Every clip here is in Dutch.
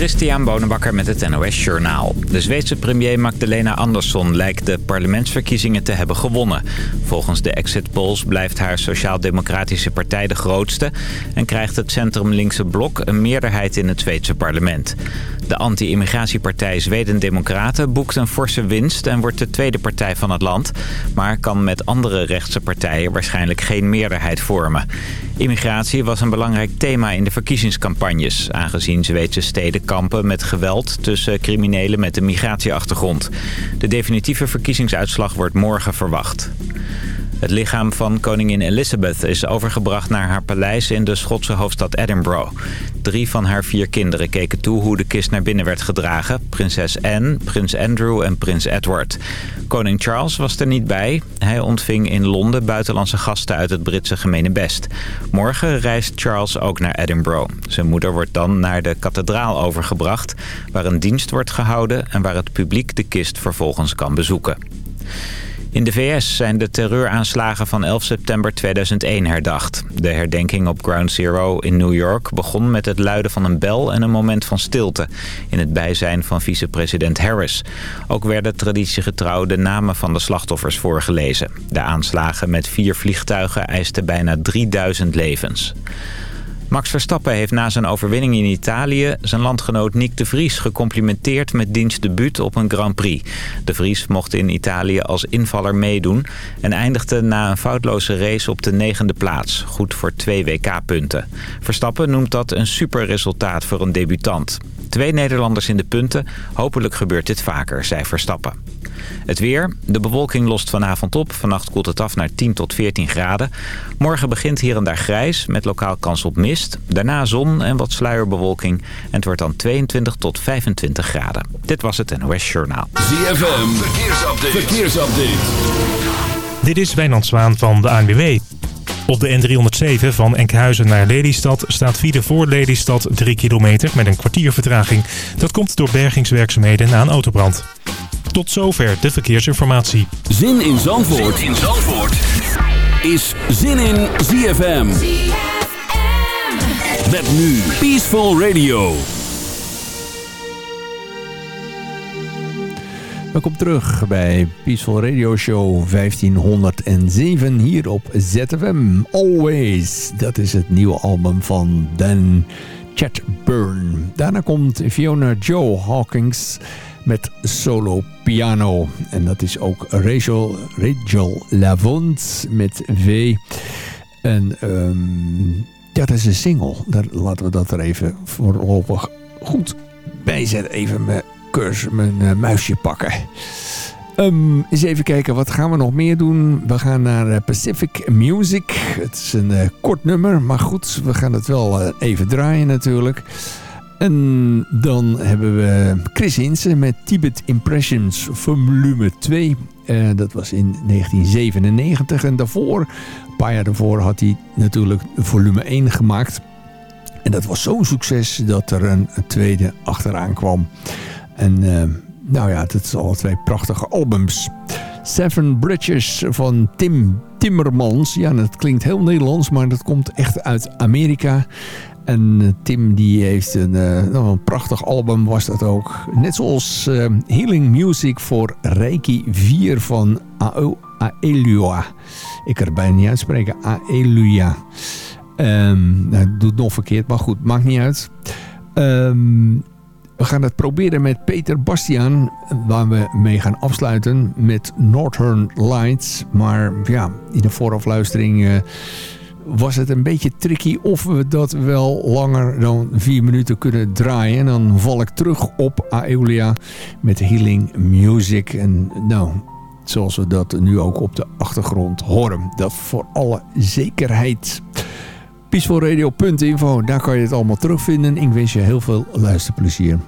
Christian Bonenbakker met het NOS Journaal. De Zweedse premier Magdalena Andersson lijkt de parlementsverkiezingen te hebben gewonnen. Volgens de exit polls blijft haar sociaal-democratische partij de grootste... en krijgt het centrum-linkse blok een meerderheid in het Zweedse parlement. De anti-immigratiepartij Zweden-Democraten boekt een forse winst... en wordt de tweede partij van het land... maar kan met andere rechtse partijen waarschijnlijk geen meerderheid vormen. Immigratie was een belangrijk thema in de verkiezingscampagnes... aangezien Zweedse steden kampen met geweld tussen criminelen met een migratieachtergrond. De definitieve verkiezingsuitslag wordt morgen verwacht. Het lichaam van koningin Elizabeth is overgebracht naar haar paleis in de Schotse hoofdstad Edinburgh. Drie van haar vier kinderen keken toe hoe de kist naar binnen werd gedragen. Prinses Anne, prins Andrew en prins Edward. Koning Charles was er niet bij. Hij ontving in Londen buitenlandse gasten uit het Britse gemene best. Morgen reist Charles ook naar Edinburgh. Zijn moeder wordt dan naar de kathedraal overgebracht... waar een dienst wordt gehouden en waar het publiek de kist vervolgens kan bezoeken. In de VS zijn de terreuraanslagen van 11 september 2001 herdacht. De herdenking op Ground Zero in New York begon met het luiden van een bel en een moment van stilte... in het bijzijn van vicepresident Harris. Ook werden traditiegetrouw de namen van de slachtoffers voorgelezen. De aanslagen met vier vliegtuigen eisten bijna 3000 levens. Max Verstappen heeft na zijn overwinning in Italië... zijn landgenoot Nick de Vries gecomplimenteerd met diens debuut op een Grand Prix. De Vries mocht in Italië als invaller meedoen... en eindigde na een foutloze race op de negende plaats. Goed voor twee WK-punten. Verstappen noemt dat een superresultaat voor een debutant. Twee Nederlanders in de punten. Hopelijk gebeurt dit vaker, zei Verstappen. Het weer. De bewolking lost vanavond op. Vannacht koelt het af naar 10 tot 14 graden. Morgen begint hier en daar grijs met lokaal kans op mist. Daarna zon en wat sluierbewolking. En het wordt dan 22 tot 25 graden. Dit was het NOS Journaal. ZFM. Verkeersupdate. Verkeersupdate. Dit is Wijnand Zwaan van de ANWB. Op de N307 van Enkhuizen naar Lelystad staat file voor Lelystad 3 kilometer met een kwartier vertraging. Dat komt door bergingswerkzaamheden na een autobrand. Tot zover de verkeersinformatie. Zin in Zandvoort, zin in Zandvoort. is Zin in ZFM. Met nu Peaceful Radio. Welkom terug bij Peaceful Radio Show 1507 hier op ZFM. Always, dat is het nieuwe album van Dan Chatburn. Daarna komt Fiona Joe Hawkins met solo piano. En dat is ook Rachel, Rachel met V. En ja, dat is een single. Daar, laten we dat er even voorlopig goed bij zetten. Even mijn, cursus, mijn uh, muisje pakken. Um, eens even kijken, wat gaan we nog meer doen? We gaan naar uh, Pacific Music. Het is een uh, kort nummer, maar goed, we gaan het wel even draaien natuurlijk. En dan hebben we Chris Hinsen met Tibet Impressions volume 2. Uh, dat was in 1997. En daarvoor, paar jaar daarvoor, had hij natuurlijk volume 1 gemaakt. En dat was zo'n succes dat er een, tweede achteraan kwam. En uh, nou ja, het zijn alle twee prachtige albums. Seven Bridges van Tim Timmermans. Ja, dat klinkt heel Nederlands, maar dat komt echt uit Amerika. En eh, Tim die heeft een, uh, een prachtig album was dat ook. Net zoals Healing Music voor Reiki 4 van Aelua. Ik kan het bijna niet uitspreken. Aelua. Um, nou, doet nog verkeerd, maar goed, maakt niet uit. Um, we gaan het proberen met Peter Bastiaan, waar we mee gaan afsluiten met Northern Lights. Maar ja, in de voorafluistering... Uh, was het een beetje tricky of we dat wel langer dan vier minuten kunnen draaien. En dan val ik terug op Aeolia met Healing Music. En nou, zoals we dat nu ook op de achtergrond horen. Dat voor alle zekerheid. Peacefulradio.info, daar kan je het allemaal terugvinden. Ik wens je heel veel luisterplezier.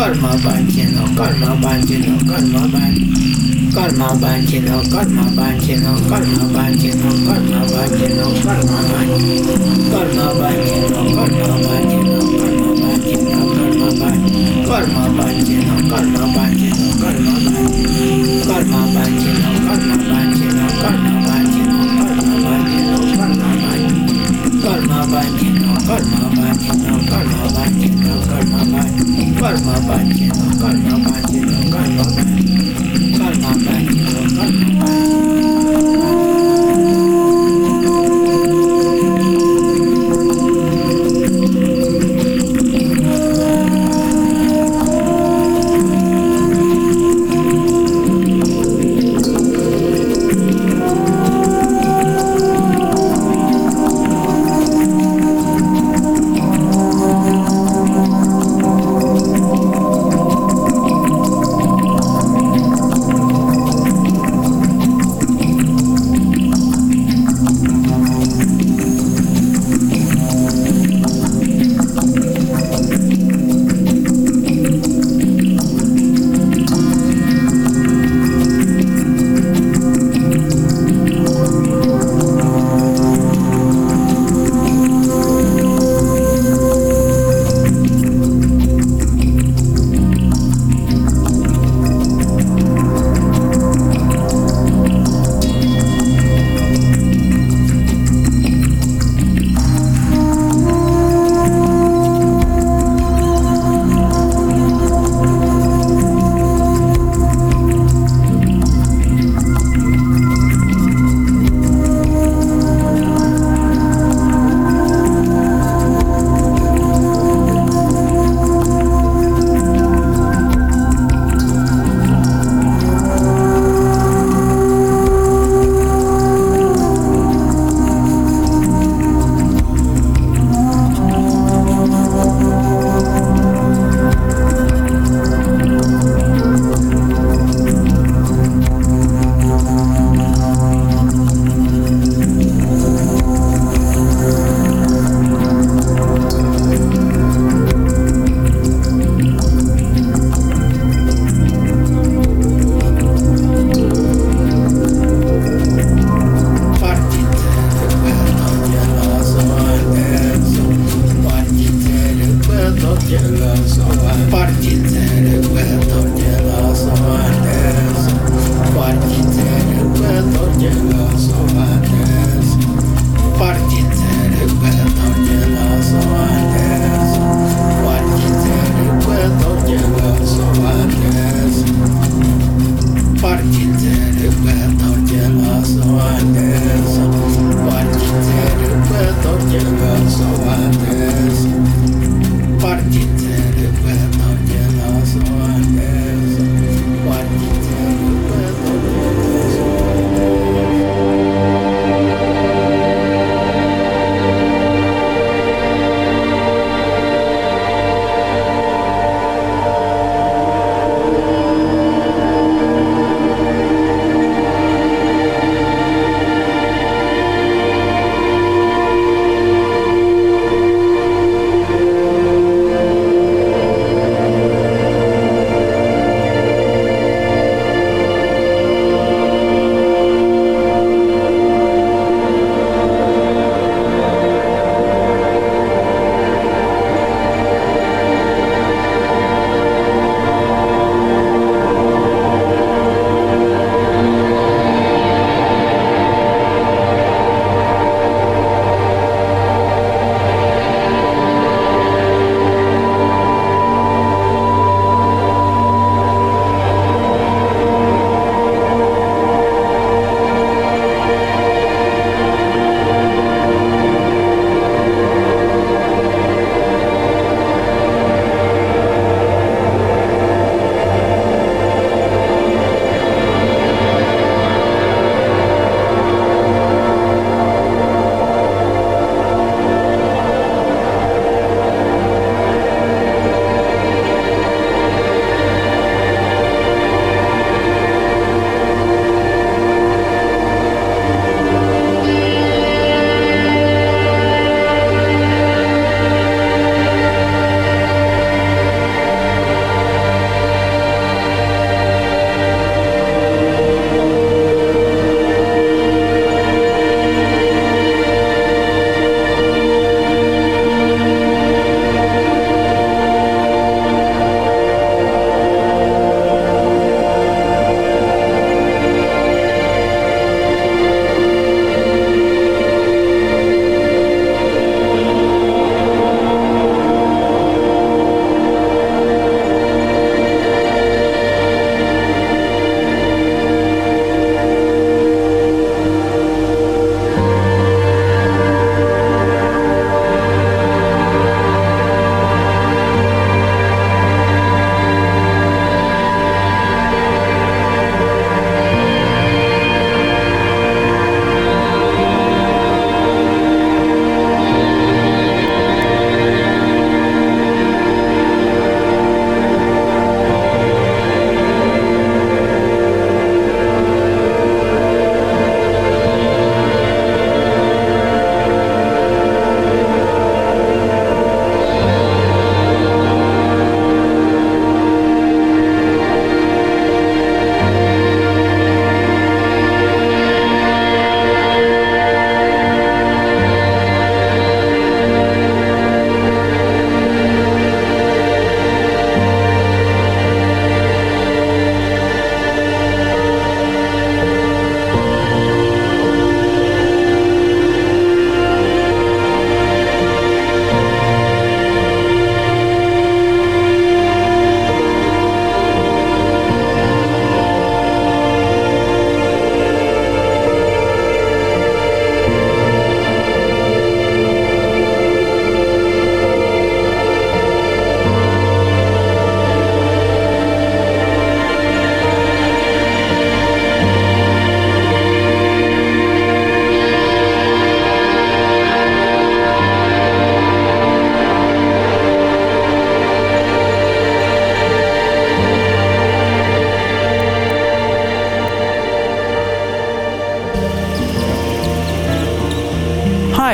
कर्म बांचिनो कर्म बांचिनो कर्म कर्म बांचिनो कर्म बांचिनो कर्म बांचिनो कर्म बांचिनो कर्म बांचिनो कर्म बांचिनो कर्म बांचिनो कर्म बांचिनो कर्म बांचिनो कर्म बांचिनो कर्म बांचिनो कर्म बांचिनो कर्म बांचिनो कर्म बांचिनो कर्म बांचिनो कर्म बांचिनो कर्म बांचिनो कर्म बांचिनो कर्म बांचिनो 干吗？干吗？干吗？干吗？干吗？干吗？干吗？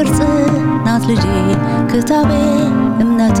ፍቅር ጽናት ልጄ ክታቤ እምነቴ